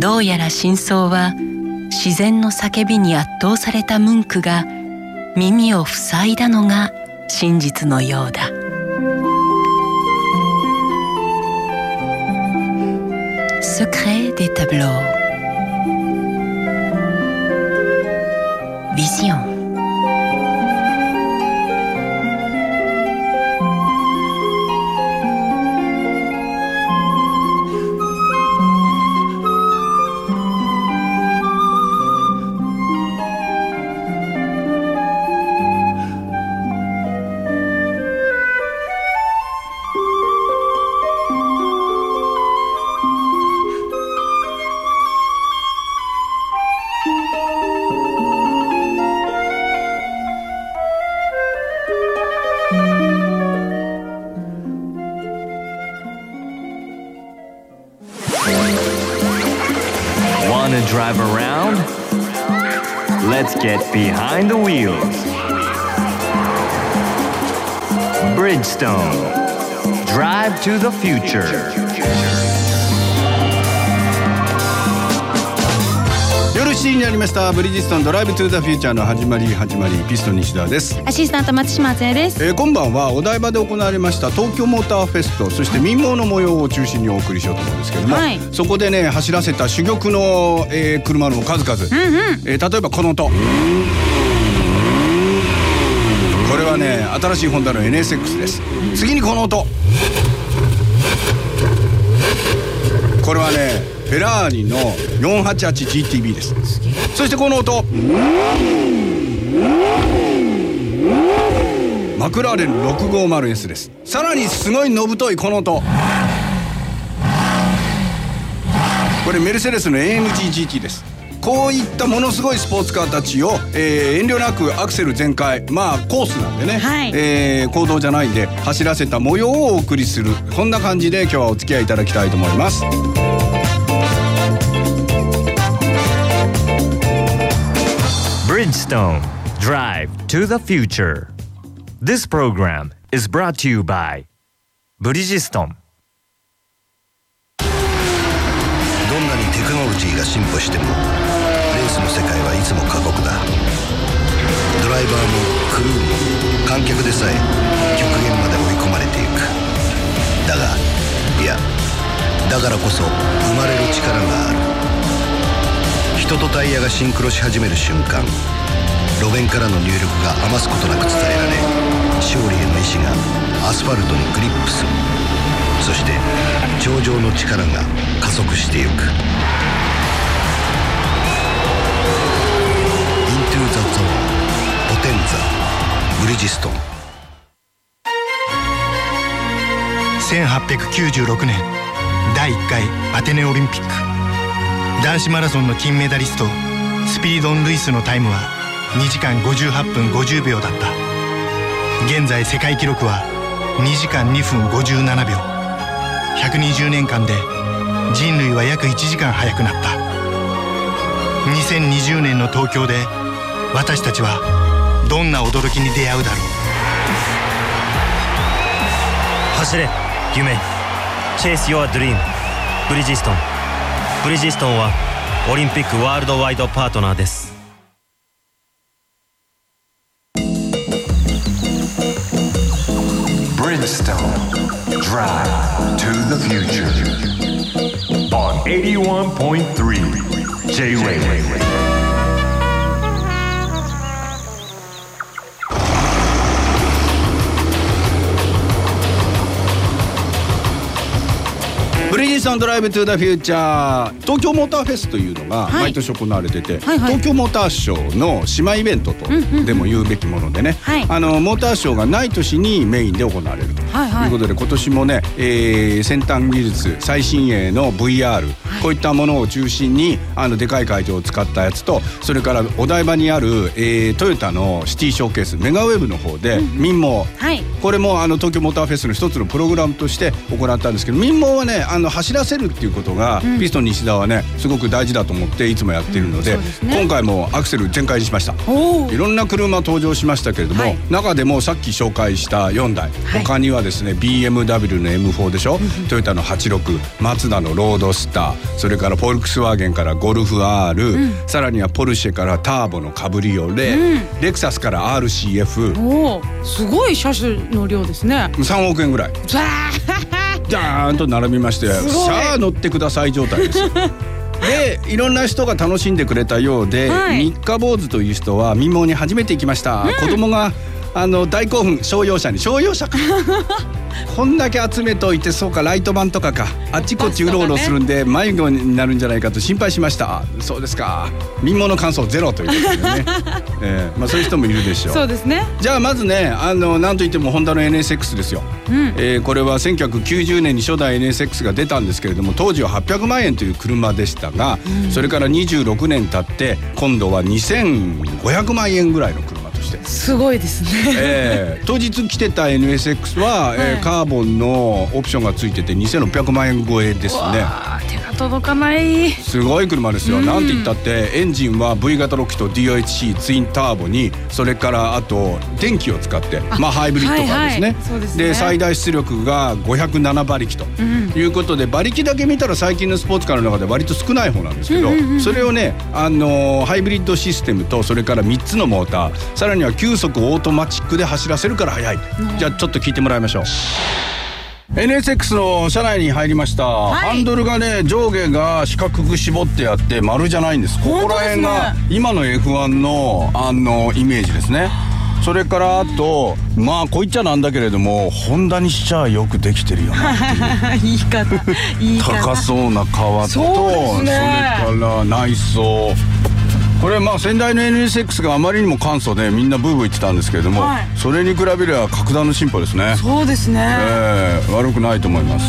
どうやら真相は自然の叫びに圧倒されたムンクが耳を塞いだのが真実のようだ「Secret des tableaux」future. 夜7時になりました。ブリヂストンドライブトゥーザフューチャーの始まり始まりピストン西田です、アシスタント松島敦恵です。えー、今晩はお台場で行われました東京モーターフェストそして民謡の模様を中心にお送りしようと思うんですけども、はい。そこでね走らせた珠玉の、えー車の数々、えー例えばこの音。これはね新しいホンダの NSX です。次にこの音これはねフェラーリの 488GTB です。そしてこの音。マクラーレン 650S です。さらにすごいのぶといこの音。これメルセデスの AMGGT です。こういったものすごいスポーツカーたちを、えー遠慮なくアクセル全開まあコースなんでね、はいえー公道じゃないんで走らせた模様をお送りするこんな感じで今日はお付き合いいただきたいと思います Bridgestone. Drive to the future. This program is brought to you by Bridgestone. どんなにテクノロジーが進歩してもつも過酷だ。ドライバーもクルーも観客でさえ極限まで追い込まれていく。だがいやだからこそ生まれる力がある。人とタイヤがシンクロし始める瞬間路面からの入力が余すことなく伝えられ勝利への意志がアスファルトにグリップする。そして頂上の力が加速してゆく。Into the Zone ポテンザブリヂストン1896年。第1回アテネオリンピック。男子マラソンの金メダリストスピードン・ルイスのタイムは2時間58分50秒だった。現在世界記録は2時間2分57秒。120年間で人類は約1時間早くなった。2020年の東京で私たちはどんな驚きに出会うだろう走れ夢 Chase your dream ブリヂストンブリヂストンはオリンピックワールドワイドパートナーです Bridgestone. Drive to the future. On 81.3 J-Wave. ブリヂストンドライブトゥーザフューチャー東京モーターフェスというのがはい。毎年行われてて、はいはい。東京モーターショーの姉妹イベントとでも言うべきものでね、はい。あのモーターショーがない年にメインで行われるとはいはい。いうことで今年もね、えー先端技術最新鋭の VR、こういったものを中心にあのでかい会場を使ったやつとそれからお台場にある、えートヨタのシティショーケースメガウェブの方で民謡、はい。これもあの東京モーターフェスの一つのプログラムとして行ったんですけど民謡はねあの走らせるっていうことが、ピストン西田はねすごく大事だと思っていつもやっているので,、うんですね。今回もアクセル全開にしました。いろんな車登場しましたけれども、はい。中でもさっき紹介した4台、はい。他にはですね BMW の M4 でしょ、トヨタの86マツダのロードスターそれからフォルクスワーゲンからゴルフ R、さらにはポルシェからターボのカブリオレ、レクサスから RCF3 おおすごい車種の量ですね。億円ぐらいダーンと並びましてさあ乗ってください状態ですよ。でいろんな人が楽しんでくれたようで、はい。三日坊主という人は民謡に初めて行きました、子供があの大興奮商用車に。商用車か。こんだけ集めといてそうかライト版とかか。あっちこっちうろうろするんで迷子になるんじゃないかと心配しました。そうですか。民謡の感想ゼロということでね、えーまあ、そういう人もいるでしょう。そうですね。じゃあまずねあのなんといってもホンダの NSX ですよ、えーこれは1990年に初代 NSX が出たんですけれども当時は800万円という車でしたが、それから26年経って今度は2500万円ぐらいの車として。すごいですねえー当日来てた NSX は、えーはいカーボンのオプションがついてて2600万円超えですね。手が届かない。すごい車ですよ、なんて言ったってエンジンは V 型6気と DOHC ツインターボにそれからあと電気を使ってまあハイブリッドカーですね,、はいはい。ですね。最大出力が507馬力と。いうことで、馬力だけ見たら最近のスポーツカーの中で割と少ない方なんですけど、それをね、あのーハイブリッドシステムとそれから3つのモーターさらには9速オートマチックで走らせるから速い、じゃあちょっと聞いてもらいましょう。NSX の車内に入りました、ハンドルがね上下が四角く絞ってあって丸じゃないんです。ここら辺が今の F1 のあのイメージですね。それからあとまあこう言っちゃなんだけれどもホンダにしちゃよくできてるよな 言い方言い方。高そうな革とそね。それから内装これまあ先代の NSX があまりにも簡素でみんなブーブー言ってたんですけれども、はい。それに比べれば格段の進歩ですね。そうですね、ええ悪くないと思います。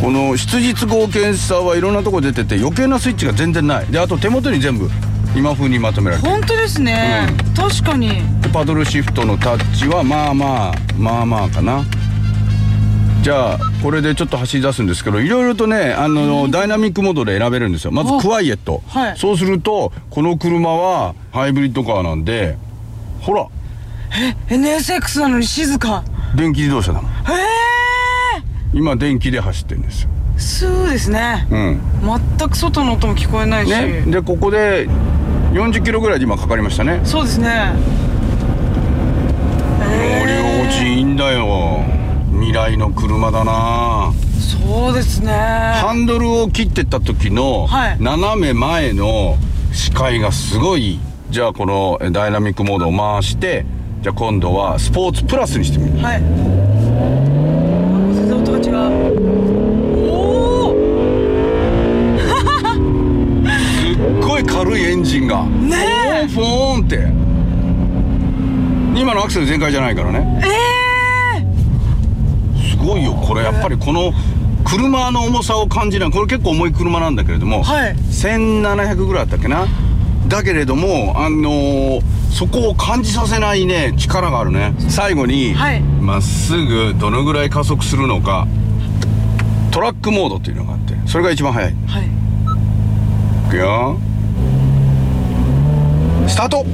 この質実合検査はいろんなとこ出てて余計なスイッチが全然ない。であと手元に全部今風にまとめられてる。本当ですね、確かに。でパドルシフトのタッチはまあまあまあまあかなじゃあこれでちょっと走り出すんですけどいろいろとねあの、ダイナミックモードで選べるんですよ。まずあクワイエット、はい。そうするとこの車はハイブリッドカーなんでほら。NSX なのに静か。電気自動車だもんへ今電気で走ってるんですよ。えそうですね。うん。全く外の音も聞こえないし、ね、でここで40キロぐらいで今かかりましたね。そうですね。乗り心地いいんだよ未来の車だな。そうですね。ハンドルを切ってった時のはい。斜め前の視界がすごいじゃあこのえダイナミックモードを回してじゃあ今度はスポーツプラスにしてみる。はい。全然音が違う。おおすっごい軽いエンジンが。ねフォーンって。今のアクセル全開じゃないからね。ええすごいよこれやっぱりこの車の重さを感じない。これ結構重い車なんだけれども、はい。1700ぐらいあったっけな？だけれどもあのーそこを感じさせないね力があるね。最後にはい。ま、っすぐどのぐらい加速するのかトラックモードっていうのがあってそれが一番速い。い。はいくよ。スタート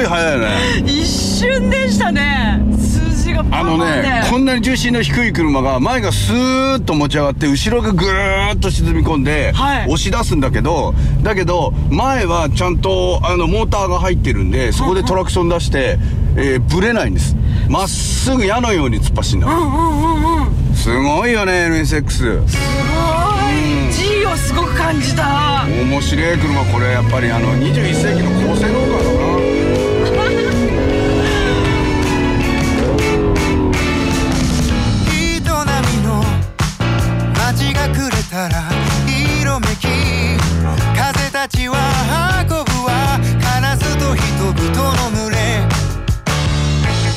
ごい速いね。一瞬でしたね。数字があのねこんなに重心の低い車が前がスーッと持ち上がって後ろがぐーっと沈み込んではい。押し出すんだけどだけど前はちゃんとあのモーターが入ってるんでそこでトラクション出して、えーブレないんです。まっすぐ矢のように突っ走るんだうんうんうんうん。すごいよね NSX すごい。G をすごく感じた。面白い車これ。やっぱりあの21世紀の高性能カたら色めき風たちは運ぶわカラスと人々の群れ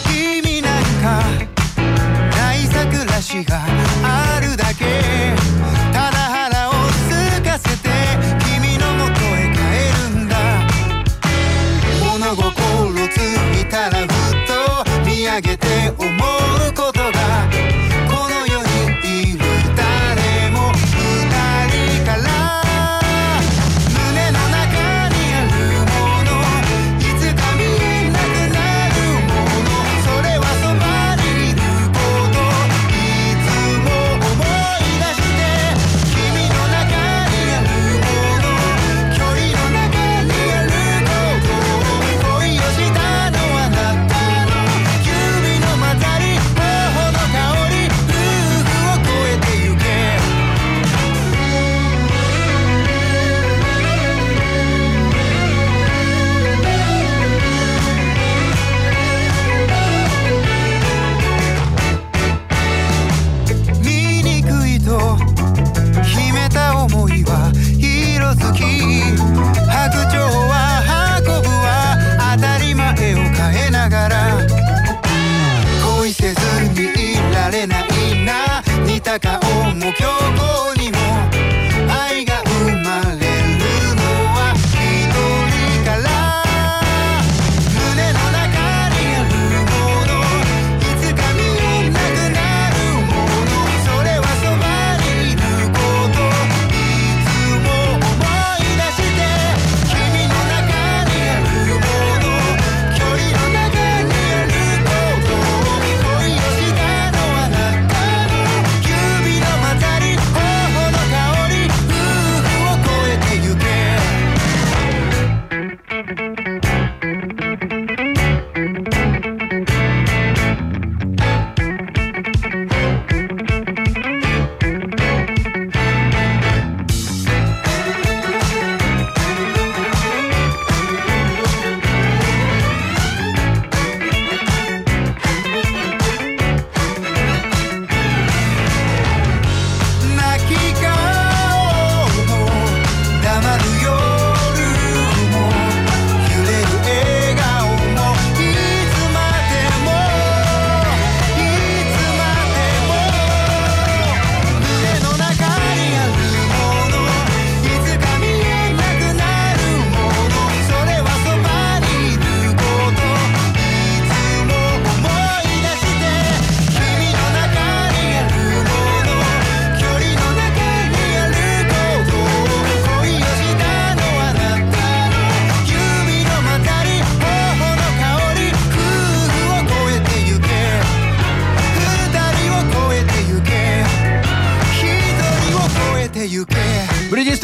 君なんかない桜しがあるだけただ腹を空かせて君のもとへ帰るんだ。物心ついたらふっと見上げて思う。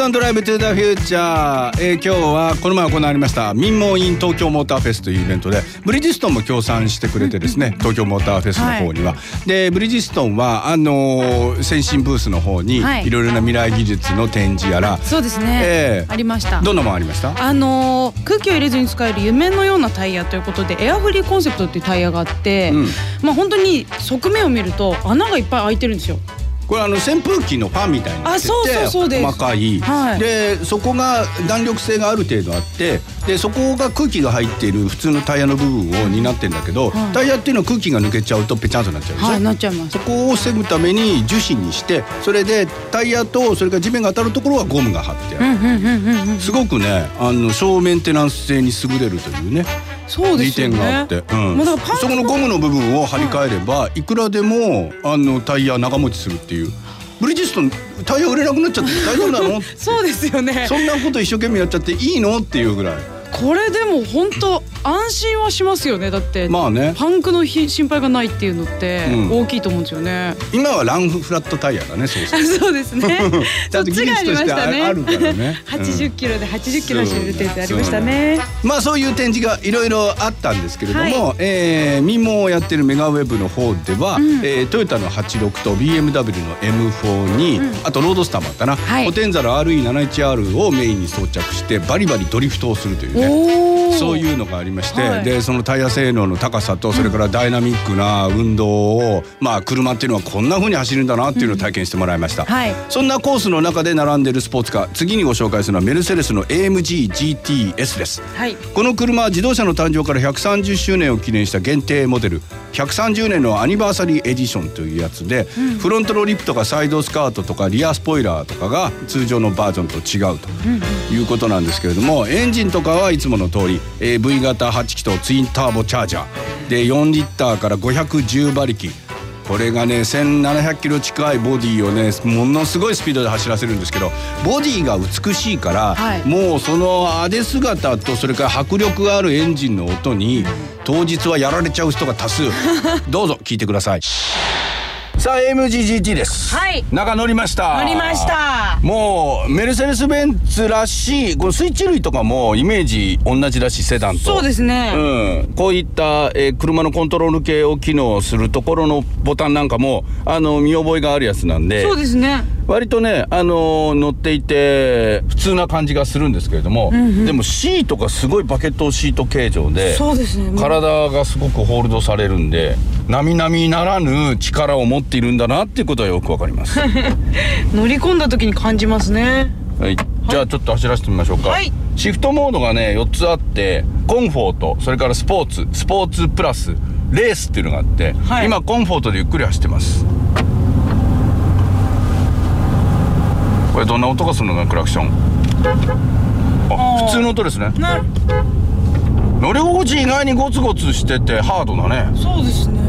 ンドライブトゥザフューチャー、えー、今日はこの前行われました民網 in 東京モーターフェスというイベントでブリヂストンも協賛してくれてですね東京モーターフェスの方には、でブリヂストンはあのー先進ブースの方にはい。いろいろな未来技術の展示やら、そうですね、ええ。ありました。どんなもんありました？あのー空気を入れずに使える夢のようなタイヤということでエアフリーコンセプトっていうタイヤがあって、うん。まあ本当に側面を見ると穴がいっぱい開いてるんですよこれあの扇風機のファンみたいになってて細かい、はい。でそこが弾力性がある程度あってでそこが空気が入っている普通のタイヤの部分を担ってんだけど、はい。タイヤっていうのは空気が抜けちゃうとぺちゃんとなっちゃうでしょ、はいなっちゃいます。そこを防ぐために樹脂にしてそれでタイヤとそれから地面が当たるところはゴムが貼ってある、うんうんうんうんうん。すごくねあの省メンテナンス性に優れるというねそうで利すよね。点があって、うん。もうだからそこのゴムの部分を張り替えれば、い、くらでもあのタイヤ長持ちするっていう。ブリヂストンタイヤ売れなくなっちゃって大丈夫なの？そうですよね。そんなこと一生懸命やっちゃっていいの？っていうぐらいこれでも本当安心はしますよね。だって、まあね。パンクのひ心配がないっていうのってうん。大きいと思うんですよね、今はランフラットタイヤだねそうそう。そうですね。ちゃんと技術としてああるからね。80キロで80キロ走れるってやつありましたね。まあそういう展示がいろいろあったんですけれども、はえー民もやってるメガウェブの方では、えートヨタの86と BMW の M4 に、あとロードスターもあったな、はい。ポテンザル RE71R をメインに装着してバリバリドリフトをするというね。そういうのがありまして、はい。でそのタイヤ性能の高さとそれからダイナミックな運動を、まあ車っていうのはこんな風に走るんだなっていうのを体験してもらいました、はい。そんなコースの中で並んでるスポーツカー次にご紹介するのはメルセデスの AMG GTS です。はい。この車は自動車の誕生から130周年を記念した限定モデル130年のアニバーサリーエディションというやつで、フロントのリップとかサイドスカートとかリアスポイラーとかが通常のバージョンと違うということなんですけれどもエンジンとかはいつもの通り、えー V 型8気筒ツインターボチャージャー。で4リッターから510馬力。これがね1700キロ近いボディをねものすごいスピードで走らせるんですけどボディが美しいから、はい。もうその派手姿とそれから迫力があるエンジンの音に当日はやられちゃう人が多数。どうぞ聞いてくださいさあ AMGGT です。はい。中乗りました。乗りました。もうメルセデス・ベンツらしいこのスイッチ類とかもイメージ同じだしセダンと。そうですね、うん、こういった、えー車のコントロール系を機能するところのボタンなんかもあの見覚えがあるやつなんで。そうですね割とね、あのー乗っていて普通な感じがするんですけれども、でもシートがすごいバケットシート形状でそうですね。体がすごくホールドされるんで並々ならぬ力を持っているんだなっていうことはよくわかります。は 乗り込んだ時に感じますね。い、じゃあちょっと走らせてみましょうか、はい。シフトモードがね4つあってコンフォートそれからスポーツスポーツプラスレースっていうのがあって、はい。今コンフォートでゆっくり走ってますこれどんな音がするのかなクラクション。あ普通の音ですね。な乗り心地意外にゴツゴツしててハードだね。そうですね、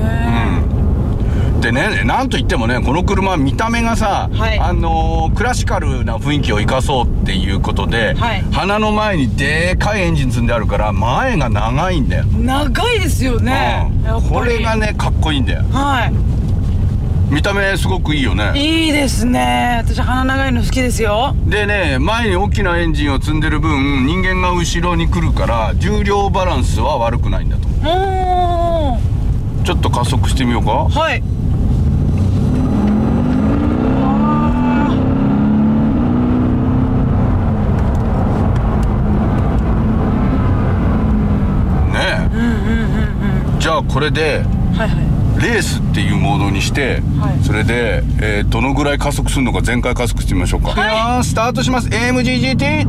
でねなんといってもねこの車見た目がさ、はい。あのークラシカルな雰囲気を生かそうっていうことで、はい。鼻の前にでかいエンジン積んであるから前が長いんだよ、長いですよね、うん。これがねかっこいいんだよ。は見た目すごくいいよね。いいいですね。私鼻長いの好きですよ。でね前に大きなエンジンを積んでる分人間が後ろに来るから重量バランスは悪くないんだと。ちょっと加速してみようか。はい。ねえ、じゃあこれではいはいレースっていうモードにして、はい。それで、えーどのぐらい加速するのか全開加速してみましょうか、はい。スタートします。AMGGT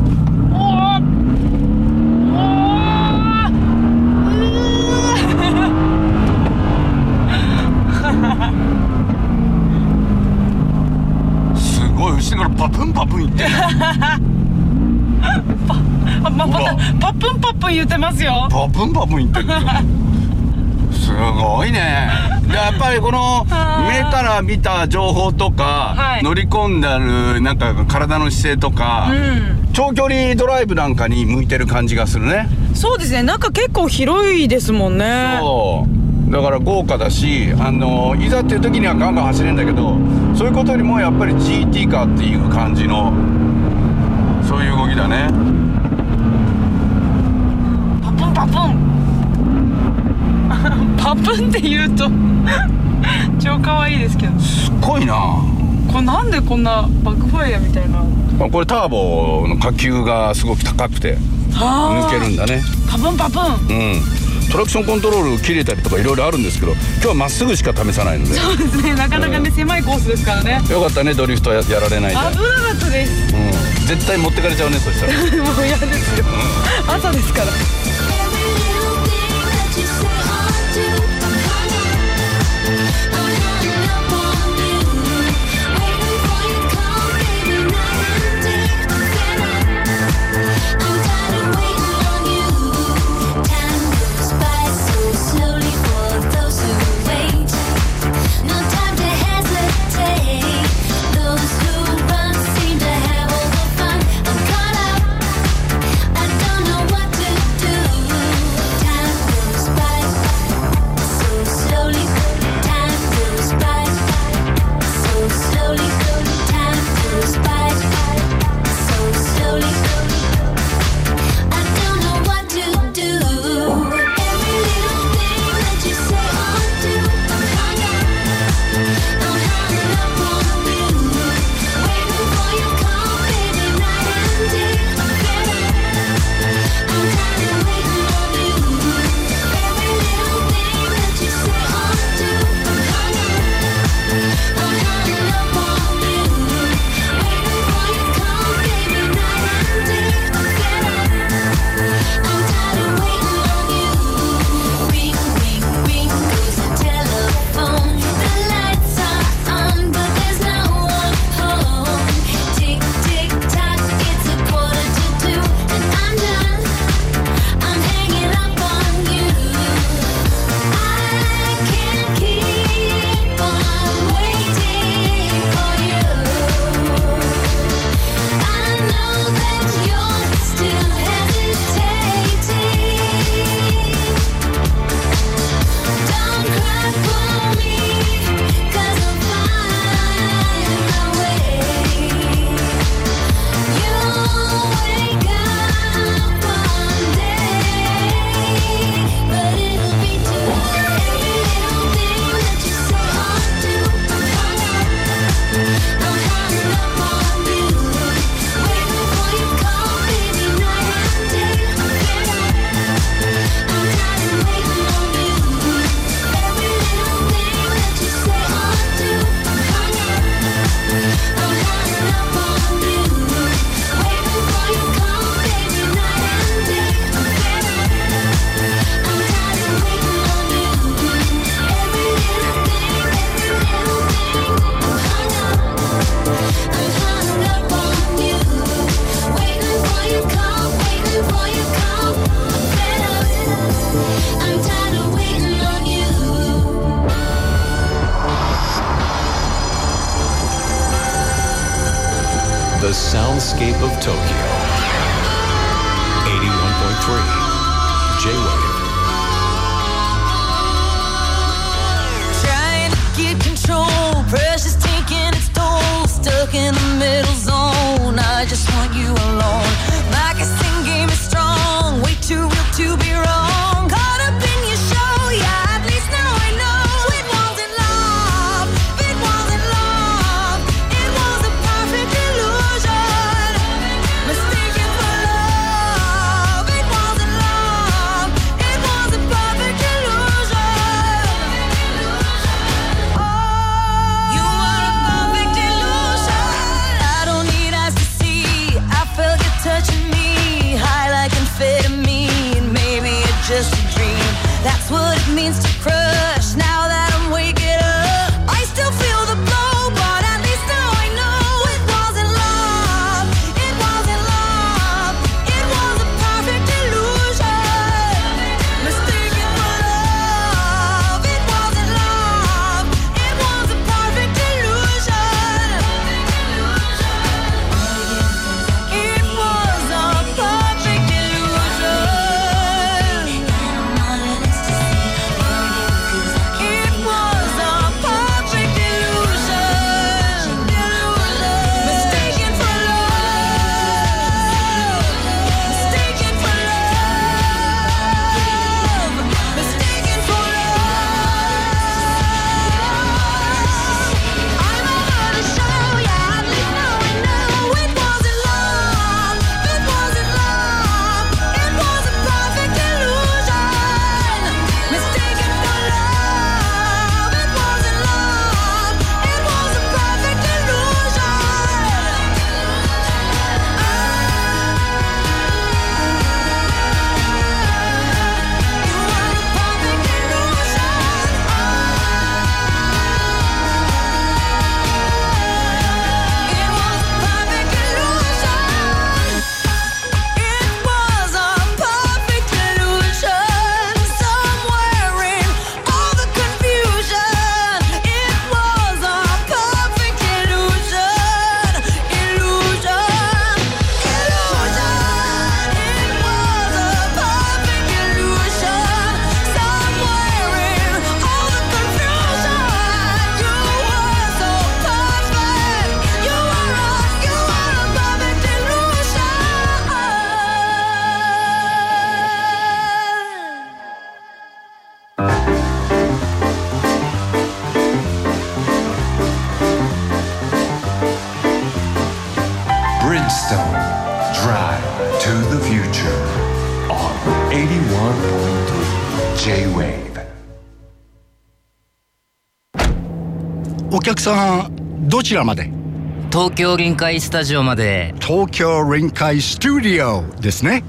すごい後ろからパプンパプンいってる。あ まパップンパップン言ってますよ。パプンパプンいってる すごいね。でやっぱりこの目から見た情報とか、はい。乗り込んであるなんか体の姿勢とか、うん。長距離ドライブなんかに向いてる感じがするね。そうですね。中結構広いですもんね。そう。だから豪華だしあのいざっていう時にはガンガン走れるんだけどそういうことよりもやっぱり GT カーっていう感じのそういう動きだね。パプンパプンパプンって言うと 超可愛いですけど。すっごいな。これなんでこんなバックファイヤーみたいな？これターボの火球がすごく高くて抜けるんだね。パプンパプン。うん。トラクションコントロール切れたりとかいろいろあるんですけど今日はまっすぐしか試さないので。そうですね。なかなかね、狭いコースですからね。よかったねドリフトややられないで、危なかったです。うん、絶対持ってかれちゃうねそしたら。もう嫌ですよ。朝ですからちらまで。東京臨海スタジオまで。東京臨海スタジオですね。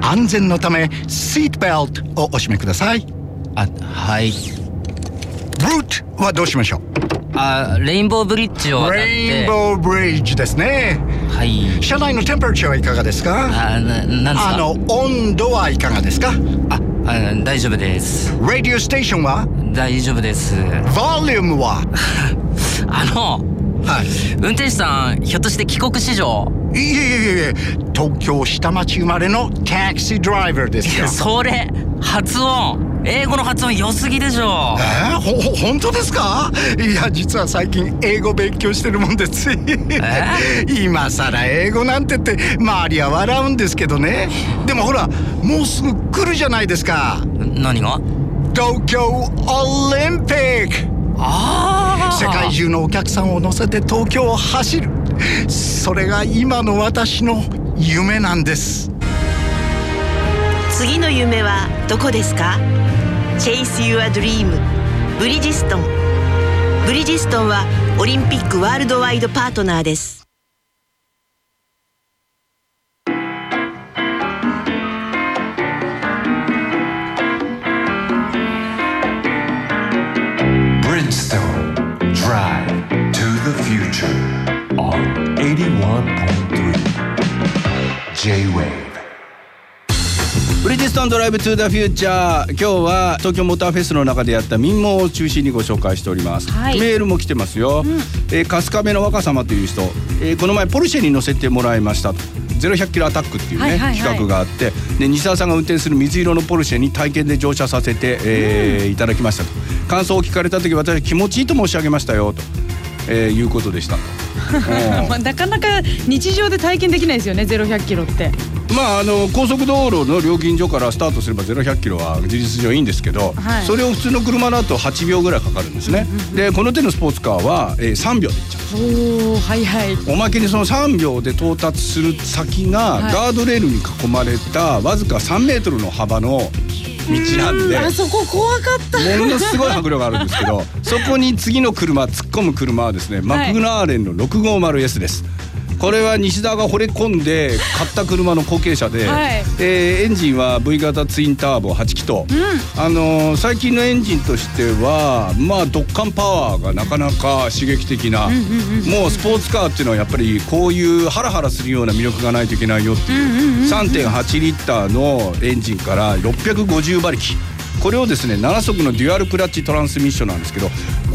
安全のためシートベルトをお締めください。あはい。ルートはどうしましょう？あレインボーブリッジを渡って。レインボーブリッジですね。はい。車内のテンパラチャーはいかがですか？あななんですか？あの温度はいかがですか？ああ大丈夫です。ラディオステーションは？大丈夫です。ボリュームは？あのはい。運転手さんひょっとして帰国子女？いえいえいえ東京下町生まれのタクシードライバーですよ。それ発音。英語の発音良すぎでしょ。えー、ほほ本当ですか？いや実は最近英語勉強してるもんです。今さら英語なんてって周りは笑うんですけどね。でもほらもうすぐ来るじゃないですか。何が？東京オリンピック。あ世界中のお客さんを乗せて東京を走る。それが今の私の夢なんです。次の夢はどこですか？Chase Your Dream ブリヂストン。ブリヂストンはオリンピックワールドワイドパートナーです。ンドライブトゥザフューチャー今日は東京モーターフェスの中でやった民謡を中心にご紹介しております、はい。メールも来てますよ、えー春日部の若様という人、えーこの前ポルシェに乗せてもらいましたと。0100キロアタックっていうね、はいはいはい。企画があって。で西澤さんが運転する水色のポルシェに体験で乗車させて、えーいただきましたと。感想を聞かれた時私気持ちいいと申し上げましたよと、えーいうことでしたと。うん。まあなかなか日常で体験できないですよねゼロ百キロって。まああの高速道路の料金所からスタートすれば0 1 0 0キロは事実上いいんですけど、はい。それを普通の車だと8秒ぐらいかかるんですね、でこの手のスポーツカーは、えー3秒で行っちゃう。おおはいはい。おまけにその3秒で到達する先が、はい。ガードレールに囲まれたわずか3メートルの幅の道なんであそこ怖かった。ものすごい迫力があるんですけどそこに次の車突っ込む車はですね、マクラーレンの 650S ですこれは西田が惚れ込んで買った車の後継者で、はい。えーエンジンは V 型ツインターボ8気筒、あのー最近のエンジンとしてはまあドッカンパワーがなかなか刺激的な、もうスポーツカーっていうのはやっぱりこういうハラハラするような魅力がないといけないよっていう3.8リッターのエンジンから650馬力。これをですね7速のデュアルクラッチトランスミッションなんですけど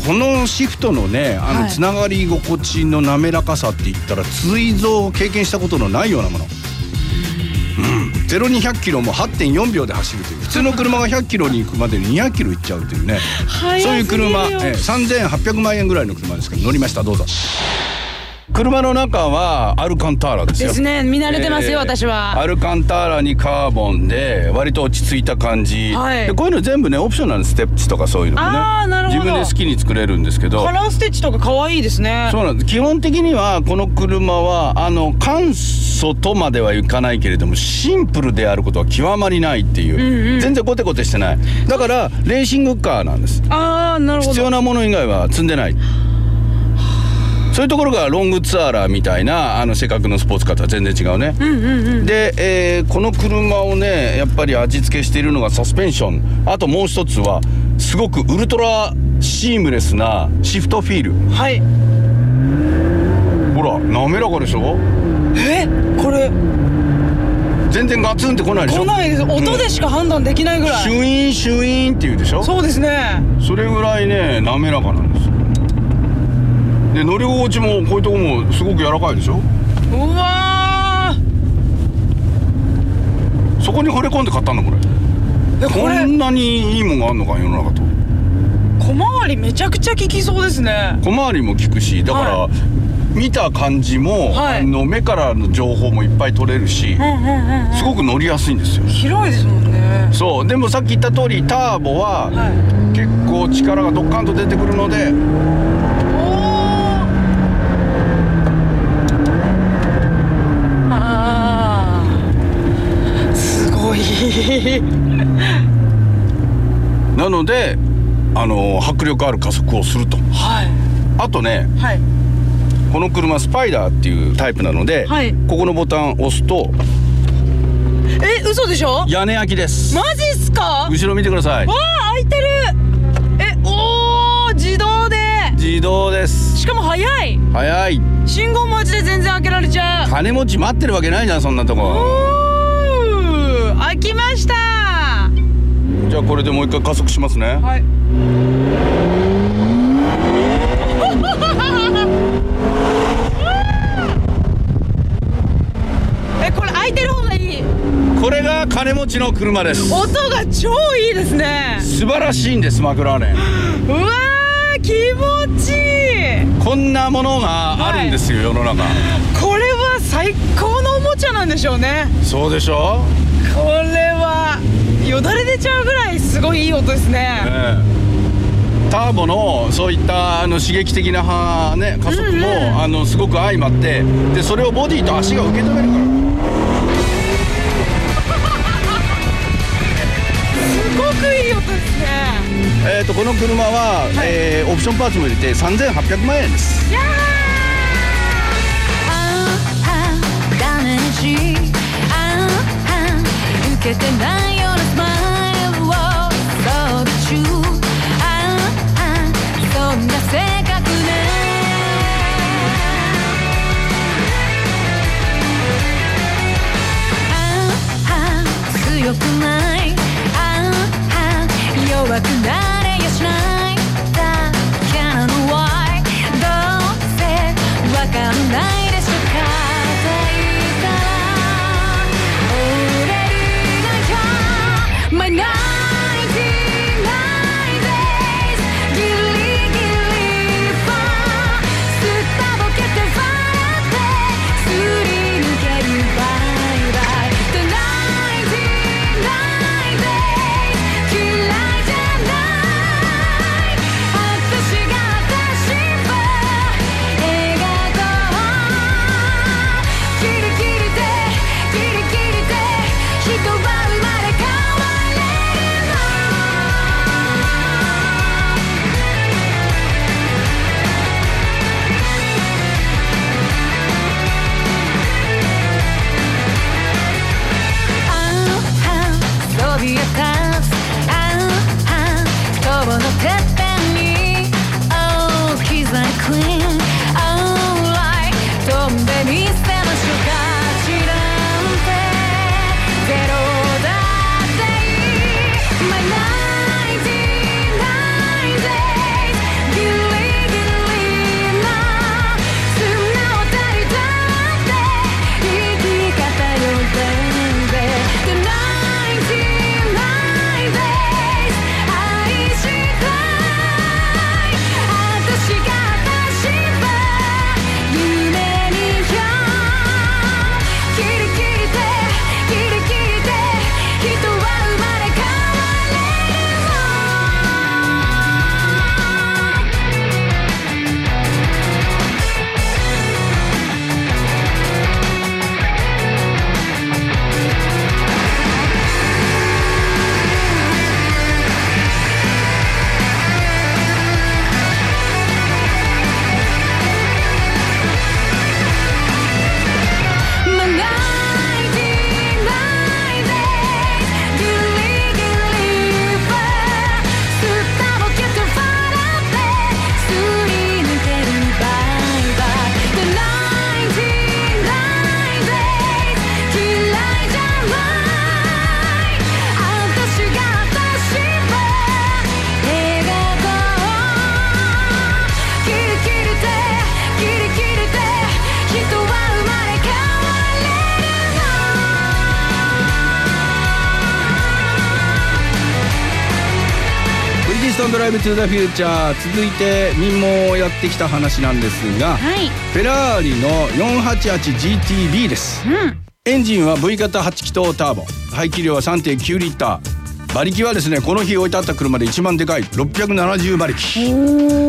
このシフトのねあはい。のつながり心地の滑らかさって言ったら追蔵を経験したことのないようなもの。うん、ゼロに100キロも8.4秒で走るという普通の車が100キロに行くまでに200キロ行っちゃうというね。そういう車、えー、3800万円ぐらいの車ですけど乗りましたどうぞ車の中はアルカンターラですよ。ですね。見慣れてますよ、私は。アルカンターラにカーボンで割と落ち着いた感じ、はい。でこういうの全部ねオプションなんですステッチとかそういうのもね。あーなるほど。自分で好きに作れるんですけど。カラーステッチとか可愛いですね。そうなんです。基本的にはこの車はあの簡素とまではいかないけれどもシンプルであることは極まりないっていう、うんうん。全然コテコテしてない。だからレーシングカーなんです。ああなるほど。必要なもの以外は積んでないそういうところがロングツアーラーみたいなあの性格のスポーツカーとは全然違うね、うんうんうん。で、えーこの車をねやっぱり味付けしているのがサスペンション。あともう一つはすごくウルトラシームレスなシフトフィール。はい。ほら滑らかでしょ？え？これ？全然ガツンってこないでしょ？来ないです。音でしか判断できないぐらい、シュイーンシュイーンって言うでしょ？そうですね。それぐらいね滑らかなんですよで乗り心地もこういうとこもすごく柔らかいでしょ？うわそこに惚れ込んで買ったんだこれ。こんなにいいもんがあんのか世の中と。小回りめちゃくちゃ効きそうですね。小回りも効くしだから、見た感じも、はい。あの目からの情報もいっぱい取れるし、すごく乗りやすいんですよ。広いですもんね。そう。でもさっき言った通りターボは、はい。結構力がドッカンと出てくるのであーすごい なのであの迫力ある加速をすると。はい。あとねはい。この車スパイダーっていうタイプなので、はい。ここのボタンを押すとえ嘘でしょ？屋根開きです。マジっすか？後ろ見てください。わあ開いてる。えおー自動で。自動です。しかも早い。早い。信号待ちで全然開けられちゃう。金持ち待ってるわけないじゃんそんなとこじゃあこれでもう一回加速しますね。はい。えこれ開いてる方がいい。これが金持ちの車です。音が超いいですね。素晴らしいんですマクラーレン。うわー気持ちいい。こんなものがあるんですよ、世の中。これは最高のおもちゃなんでしょうね。そうでしょこれはよだれ出ちゃうぐらいすごいいい音ですね。ええ。ターボのそういったあの刺激的なは、ね、加速も、あのすごく相まってでそれをボディと足が受け止めるから。すごくいい音ですね。えー、とこの車は、えーオプションパーツも入れて3800万円です。画面しああ受けてない強くない。ああ弱くなれやしない。だけなの Why どうせわかんない。ティストゥザフューチャー続いて民もやってきた話なんですが、はい。フェラーリの 488GTB です、エンジンは V 型8気筒ターボ。排気量は3.9リッター馬力はですねこの日置いてあった車で一番でかい670馬力。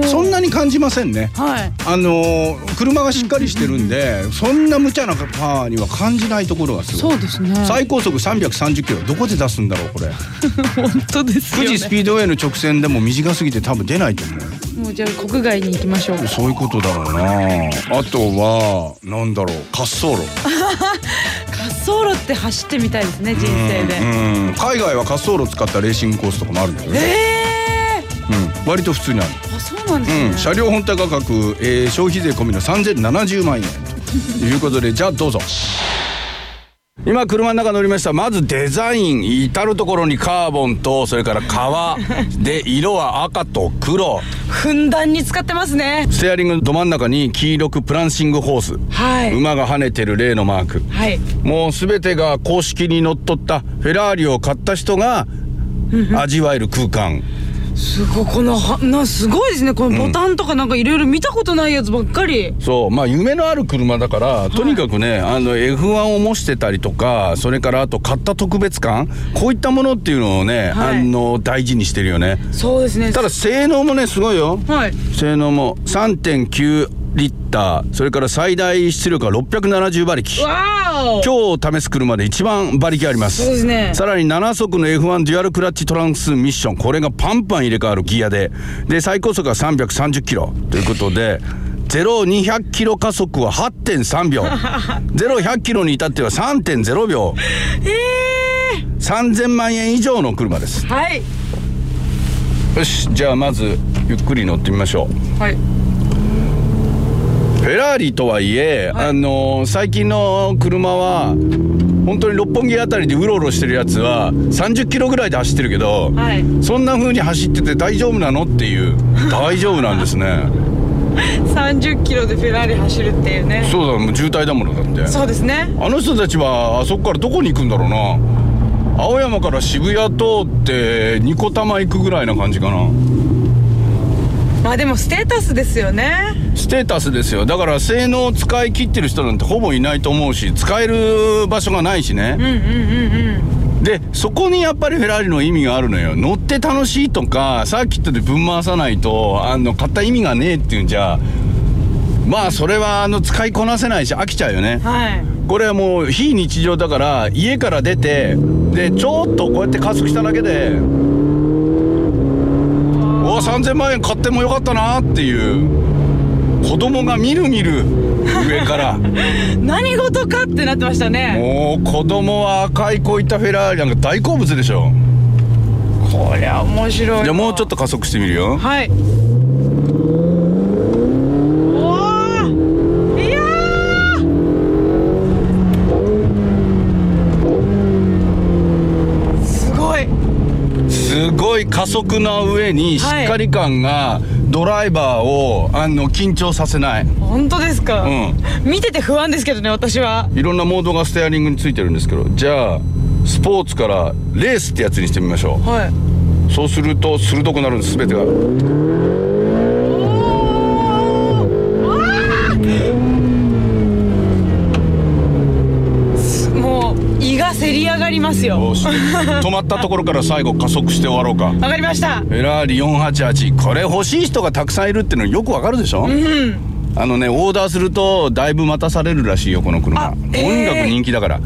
そんなに感じませんね。はい。あのー車がしっかりしてるんでそんな無茶なパワーには感じないところがすごい。そうですね。最高速330キロ。どこで出すんだろうこれ。本当ですよね。富士スピードウェイの直線でも短すぎて多分出ないと思うもうじゃあ国外に行きましょう。そういうことだろうな。あとはなんだろう滑走路。滑 走路って走ってみたいですね人生で。うん海外は滑走路使ったレーシングコースとかもあるんだよね、えうん、割と普通にある。ー、あそうなんですね、うん、車両本体価格、えー消費税込みの3070万円ということでじゃあどうぞ今車の中乗りました。まずデザイン。至る所にカーボンとそれから革。で色は赤と黒。ふんだんに使ってますね。ステアリングのど真ん中に黄色くプランシングホース、はい。馬が跳ねてる例のマーク。はい。もう全てが公式にのっとったフェラーリを買った人が味わえる空間すごいこのはなすごいですね。このボタンとかなんかいろいろ見たことないやつばっかり、そうまあ夢のある車だからとにかくね、あの F1 を模してたりとかそれからあと買った特別感こういったものっていうのをね、はい。あの大事にしてるよね。そうですね。ただ性能もねすごいよ。はい。性能も。3.9リッターそれから最大出力は670馬力。わ今日試す車で一番馬力あります。ね。さらに7速の F1 デュアルクラッチトランスミッション。これがパンパン入れ替わるギアで。で最高速は330キロ。ということで0200キロ加速は8.3秒。0100キロに至っては3.0秒。え3000万円以上の車です。ー、はい。よしじゃあまずゆっくり乗ってみましょう。はいフェラーリとはいえ、あのー最近の車は本当に六本木あたりでうろうろしてるやつは30キロぐらいで走ってるけど、はい。そんな風に走ってて大丈夫なのっていう大丈夫なんですね。30キロでフェラーリ走るっていうね。そうだもう渋滞だものだって。そうですね。あの人たちはあそこからどこに行くんだろうな。青山から渋谷通って二子玉行くぐらいな感じかなまあでもステータスですよね。ステータスですよ。だから性能を使い切ってる人なんてほぼいないと思うし使える場所がないしね、うんうんうんうん。でそこにやっぱりフェラーリの意味があるのよ。乗って楽しいとかサーキットでぶん回さないとあの買った意味がねえっていうんじゃまあそれはあの使いこなせないし飽きちゃうよね。はい。これはもう非日常だから家から出てでちょっとこうやって加速しただけでお3000万円買ってもよかったなっていう子供がみるみる上から。何事かってなってましたね。もう子供は赤いこういったフェラーリなんか大好物でしょ。こりゃ面白いじゃあもうちょっと加速してみるよ。はいおーいやーすごいすごい加速の上にしっかり感がドライバーをあの緊張させない。本当ですか、うん。見てて不安ですけどね私は。いろんなモードがステアリングについてるんですけどじゃあスポーツからレースってやつにしてみましょはい。うそうすると鋭くなるんです全てがり上がりますよ。よし。止まったところから最後加速して終わろうか。わかりました。フェラーリ488これ欲しい人がたくさんいるってのよくわかるでしょ、うん。あのねオーダーするとだいぶ待たされるらしいよこの車。とにかく人気だから、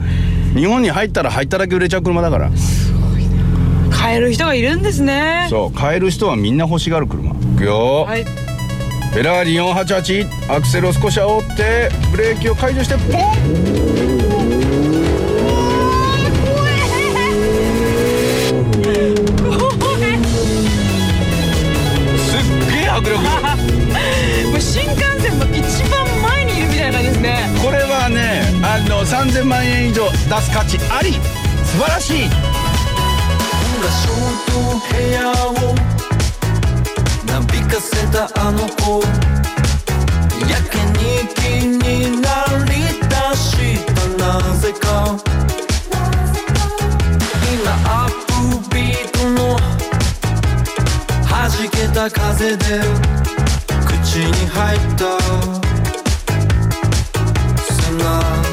日本に入ったら入っただけ売れちゃう車だから。買える人がいるんですね。そう買える人はみんな欲しがる車。いくよ、はい。フェラーリ488アクセルを少し煽ってブレーキを解除してポン3000万円以上出す価値あり。素晴らしい。がショートヘアをなびかせたあの子。やけに気になりだしたなぜか。今アップビートの弾けた風で口に入った。砂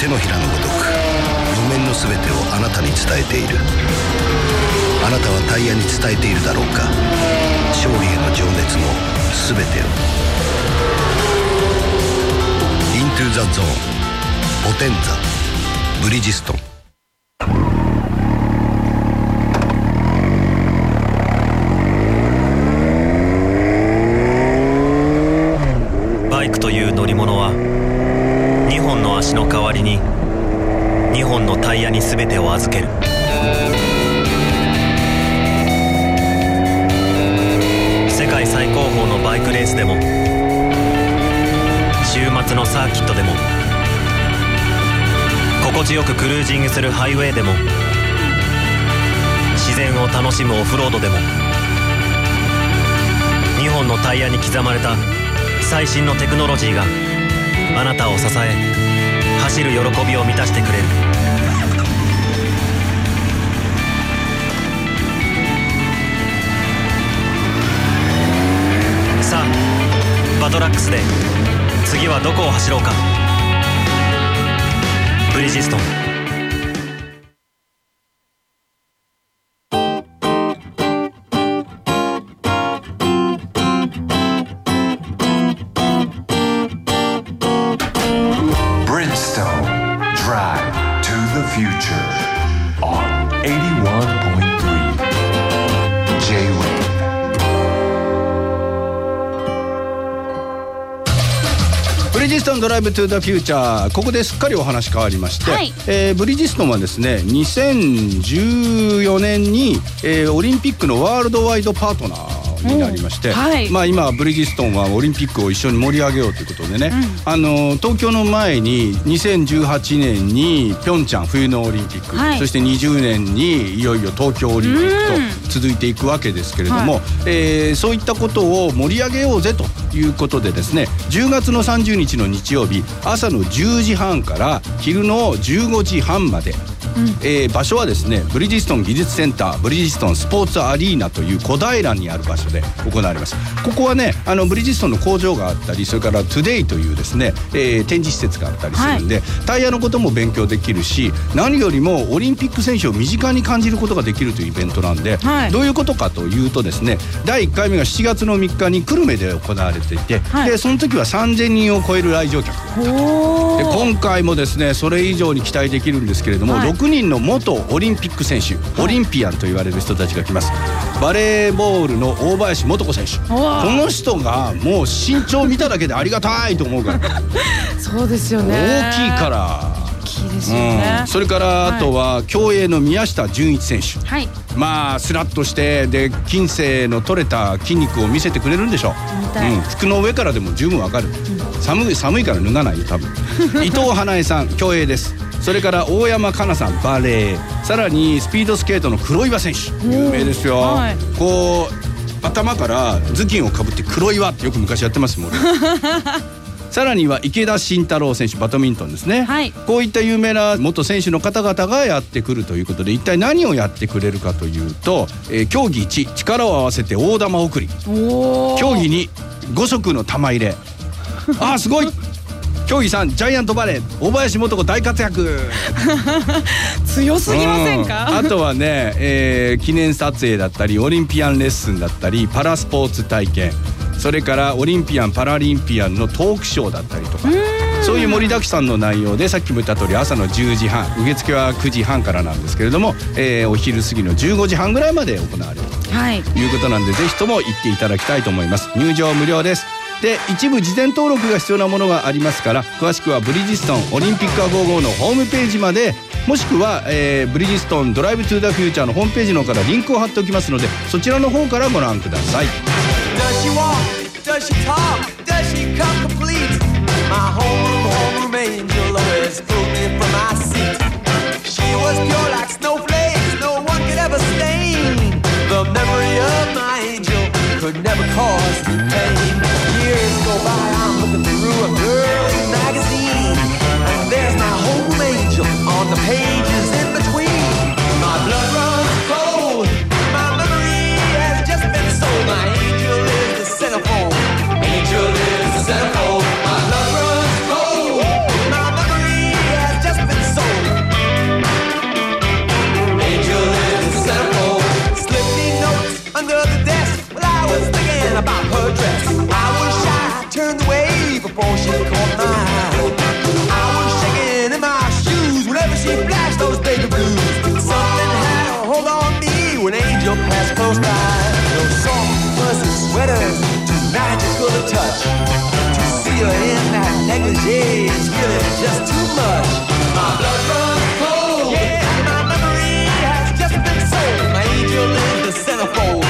手のひらのごとく路面のすべてをあなたに伝えている。あなたはタイヤに伝えているだろうか。勝利への情熱のすべてを「イントゥ・ザ・ゾーン」「ポテンザ」「ブリヂストン」クルージングするハイウェイでも自然を楽しむオフロードでも2本のタイヤに刻まれた最新のテクノロジーがあなたを支え走る喜びを満たしてくれる。さあバトラックスで次はどこを走ろうか。ブリヂストン。リヂストンドライブトゥザフューチャー。ここですっかりお話変わりまして、はい。えーブリヂストンはですね2014年に、えーオリンピックのワールドワイドパートナーになりまして、うんはい。まあ、今ブリヂストンはオリンピックを一緒に盛り上げようということでね、あの東京の前に2018年にピョンチャン冬のオリンピック、はい。そして20年にいよいよ東京オリンピックと続いていくわけですけれども、はえーそういったことを盛り上げようぜということでですね10月の30日の日曜日朝の10時半から昼の15時半までえー場所はですねブリヂストン技術センターブリヂストンスポーツアリーナという小平にある場所で行われます。ここはねあのブリヂストンの工場があったりそれから TODAY というですね、えー展示施設があったりするんで、タイヤのことも勉強できるし何よりもオリンピック選手を身近に感じることができるというイベントなんで、はい。どういうことかというとですね第1回目が7月の3日に久留米で行われていて、でその時は3000人を超える来場客で今回もですねそれ以上に期待できるんですけれども、はい。6人の元オリンピック選手、オリンピアンと言われる人たちが来ます。バレーボールの大林素子選手。こわの人がもう身長見ただけでありがたいと思うから。そうですよね。大きいから。大きいですよね。うん、それからあとは競泳の宮下純一選手。はい。まあスラッとしてで筋性の取れた筋肉を見せてくれるんでしょう、見たい。うん、服の上からでも十分わかる、寒い寒いから脱がないよ多分。伊藤花江さん競泳ですそれから大山かなさんバレー。さらにスピードスケートの黒岩選手。有名ですよ、はい。こう頭から頭巾をかぶって黒岩ってよく昔やってますもん俺 さらには池田慎太郎選手バドミントンですね、はい。こういった有名な元選手の方々がやってくるということで一体何をやってくれるかというと、えー競技1力を合わせて大玉送り。競技25色の玉入れ。あーすごい競技3ジャイアントバレー大林素子大活躍。強すぎませんうん。かあとはね、えー記念撮影だったりオリンピアンレッスンだったりパラスポーツ体験。それからオリンピアンパラリンピアンのトークショーだったりとか。そういう盛りだくさんの内容でさっきも言った通り朝の10時半受付は9時半からなんですけれども、えーお昼過ぎの15時半ぐらいまで行われるはい。ということなんでぜひとも行っていただきたいと思います。入場無料ですで一部事前登録が必要なものがありますから詳しくはブリヂストンオリンピックアゴーゴーのホームページまでもしくは、えー、ブリヂストンドライブ・トゥ・ザ・フューチャーのホームページの方からリンクを貼っておきますのでそちらの方からご覧ください。Does she pain. Bye. Angel close by. Those soft, fuzzy sweaters, too magical to touch. To see her in that negligee is really just too much. My blood runs cold. Yeah, my memory has just been sold. My angel is the centerfold.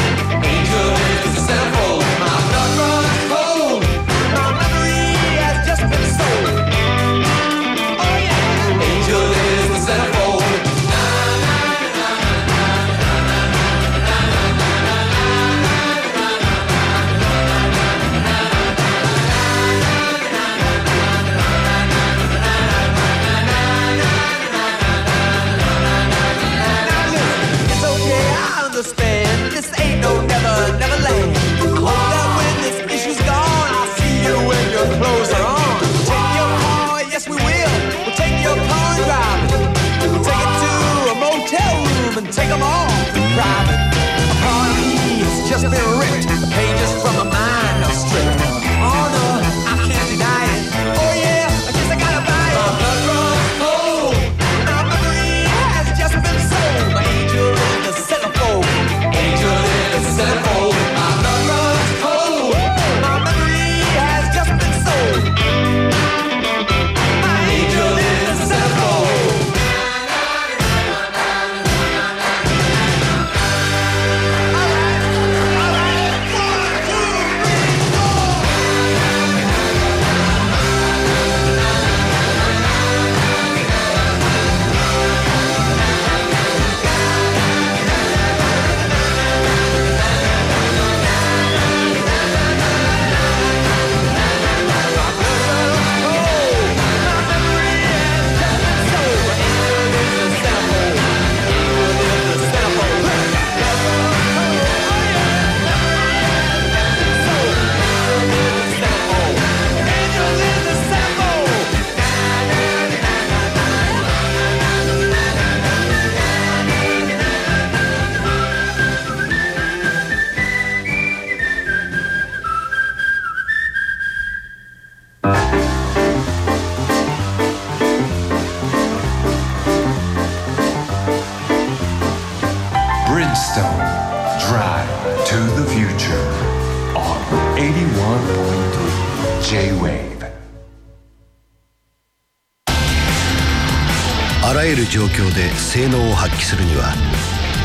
性能を発揮するには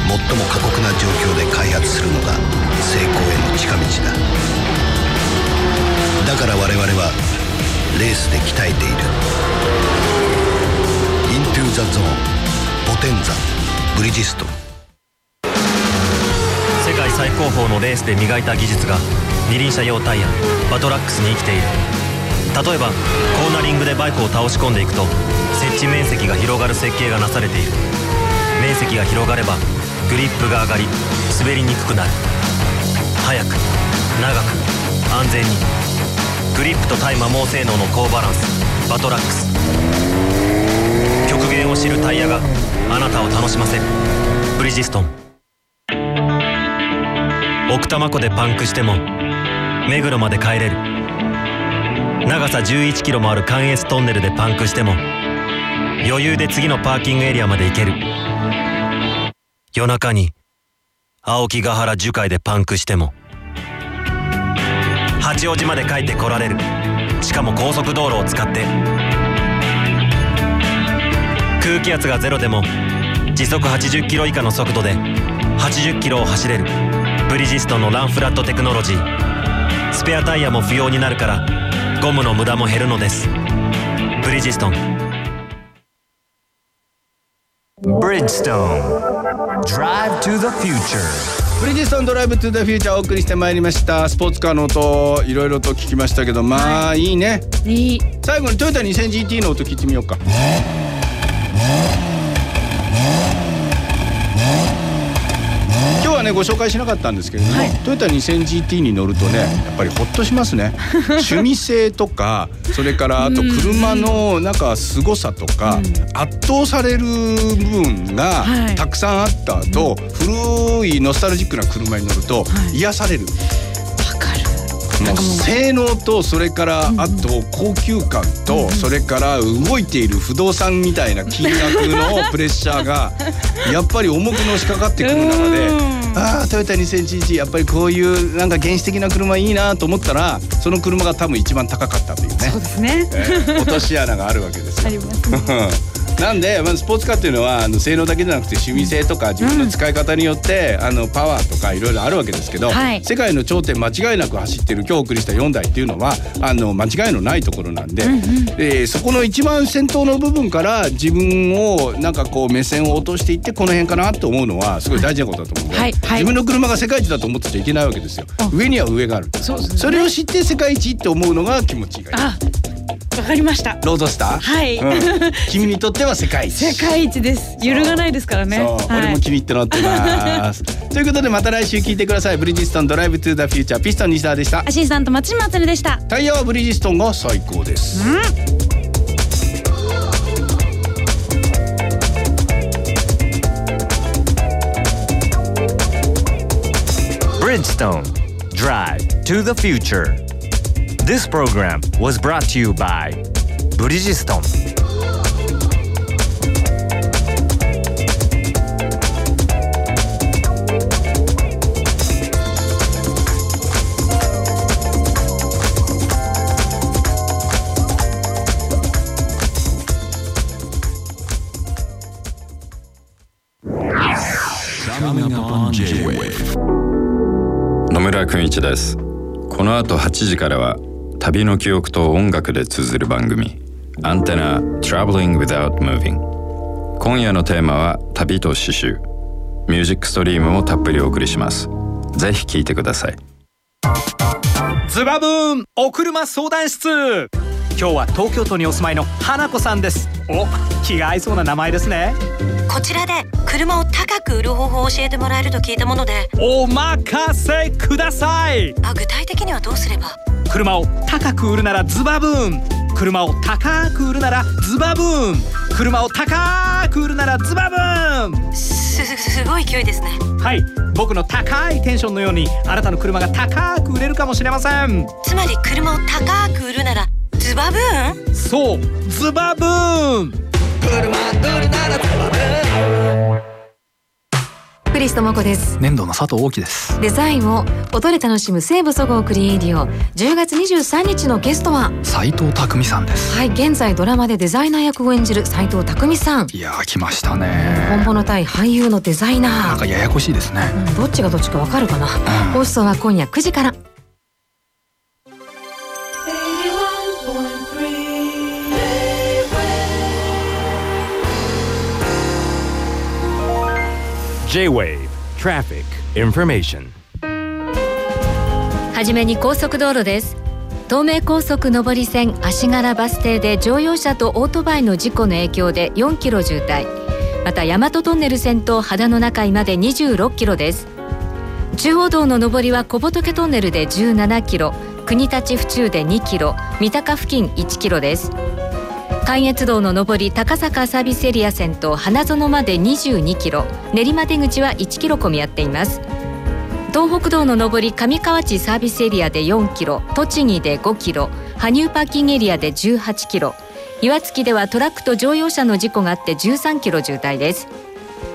最も過酷な状況で開発するのが成功への近道だ。だから我々はレースで鍛えている。イントゥ・ザ・ゾーンポテンザブリヂストン。世界最高峰のレースで磨いた技術が二輪車用タイヤバトラックスに生きている。例えばコーナリングでバイクを倒し込んでいくと設置面積が広がる設計がなされている。面積が広がればグリップが上がり滑りにくくなる。速く長く安全に。グリップとタイ摩耗性能の高バランス。バトラックス。極限を知るタイヤがあなたを楽しませる。ブリヂストン。奥多摩湖でパンクしても目黒まで帰れる。長さ11キロもある関越トンネルでパンクしても余裕で次のパーキングエリアまで行ける。夜中に青木ヶ原樹海でパンクしても八王子まで帰ってこられる。しかも高速道路を使って。空気圧がゼロでも時速80キロ以下の速度で80キロを走れる。ブリヂストンのランフラットテクノロジー。スペアタイヤも不要になるからゴムの無駄も減るのです。ブリヂストン。Bridgestone. Drive to the Future. ブリヂストンドライブトゥザフューチャーお送りしてまいりました。スポーツカーの音いろいろと聞きましたけどまあい。いね。いい。最後にトヨタ 2000GT の音聞いてみようか今日はねご紹介しなかったんですけれども、トヨタ 2000GT に乗るとねやっぱりほっとしますね。趣味性とかそれからあと車のなんか凄さとか、圧倒される部分がはい。たくさんあった後、古いノスタルジックな車に乗ると癒される。もう性能とそれからあと高級感とそれから動いている不動産みたいな金額のプレッシャーが やっぱり重くのしかかってくる中でああトヨタ 2000cc やっぱりこういうなんか原始的な車いいなと思ったらその車が多分一番高かったというね。そうですね。えー落とし穴があるわけですよ。ありますね なんで、まあ、スポーツカーっていうのはあの性能だけじゃなくて趣味性とか自分の使い方によって、あのパワーとかいろいろあるわけですけど、はい。世界の頂点間違いなく走ってる今日お送りした4台っていうのはあの間違いのないところなんで、えーそこの一番先頭の部分から自分をなんかこう目線を落としていってこの辺かなと思うのはすごい大事なことだと思うんで、はいはい。自分の車が世界一だと思ってちゃいけないわけですよ。上には上があるそね。それを知って世界一って思うのが気持ちいいがい。い。あわかりました。ロードスター？はい。うん。君にとっては世界一。世界一です。揺るがないですからね。そう、はい。俺も気に入って乗ってます。ということでまた来週聞いてください。ブリヂストンドライブトゥザフューチャーピストン西田でした。アシスタント松島つるでした。タイヤはブリヂストンが最高です、Bridgestone. Drive to the Future This program was brought to you by Bridgestone Coming up on J-Wave 野村くん一ですこの後8時からは旅の記憶と音楽で綴る番組アンテナ Traveling Without Moving 今夜のテーマは旅と刺繍。ミュージックストリームをたっぷりお送りします。ぜひ聴いてください。ズバブーンお車相談室。今日は東京都にお住まいの花子さんです。お気が合いそうな名前ですね。こちらで車を高く売る方法を教えてもらえると聞いたもので。お任せください。あ具体的にはどうすれば？車を高く売るならズバブーン。車を高く売るならズバブーン。車を高く売るならズバブーン。すすごい勢いですね。はい。僕の高いテンションのようにあなたの車が高く売れるかもしれません。つまり車を高く売るならズバブーン？そう。ズバブーン。車売るならズバブーンクリス智子です。粘土の佐藤大樹です。デザインを音で楽しむ西武そごうクリエイディオ。10月23日のゲストは。斉藤匠さんです。はい現在ドラマでデザイナー役を演じる斉藤匠さん。いやー来ましたね。本物対俳優のデザイナー。なんかややこしいですね、うん、どっちがどっちかわかるかな、放送は今夜9時から J-Wave Traffic Information. はじめに高速道路です。東名高速上り線足柄バス停で乗用車とオートバイの事故の影響で4キロ渋滞。また大和トンネル先頭秦野中井まで26キロです。中央道の上りは小仏トンネルで17キロ。国立府中で2キロ。三鷹付近1キロです。関越道の上り高坂サービスエリア線と花園まで22キロ練馬出口は1キロ混み合っています。東北道の上り上河内サービスエリアで4キロ栃木で5キロ羽生パーキングエリアで18キロ岩槻ではトラックと乗用車の事故があって13キロ渋滞です。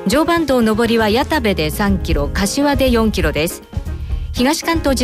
常磐道上りは矢田部で3キロ柏で4キロです。東関東自動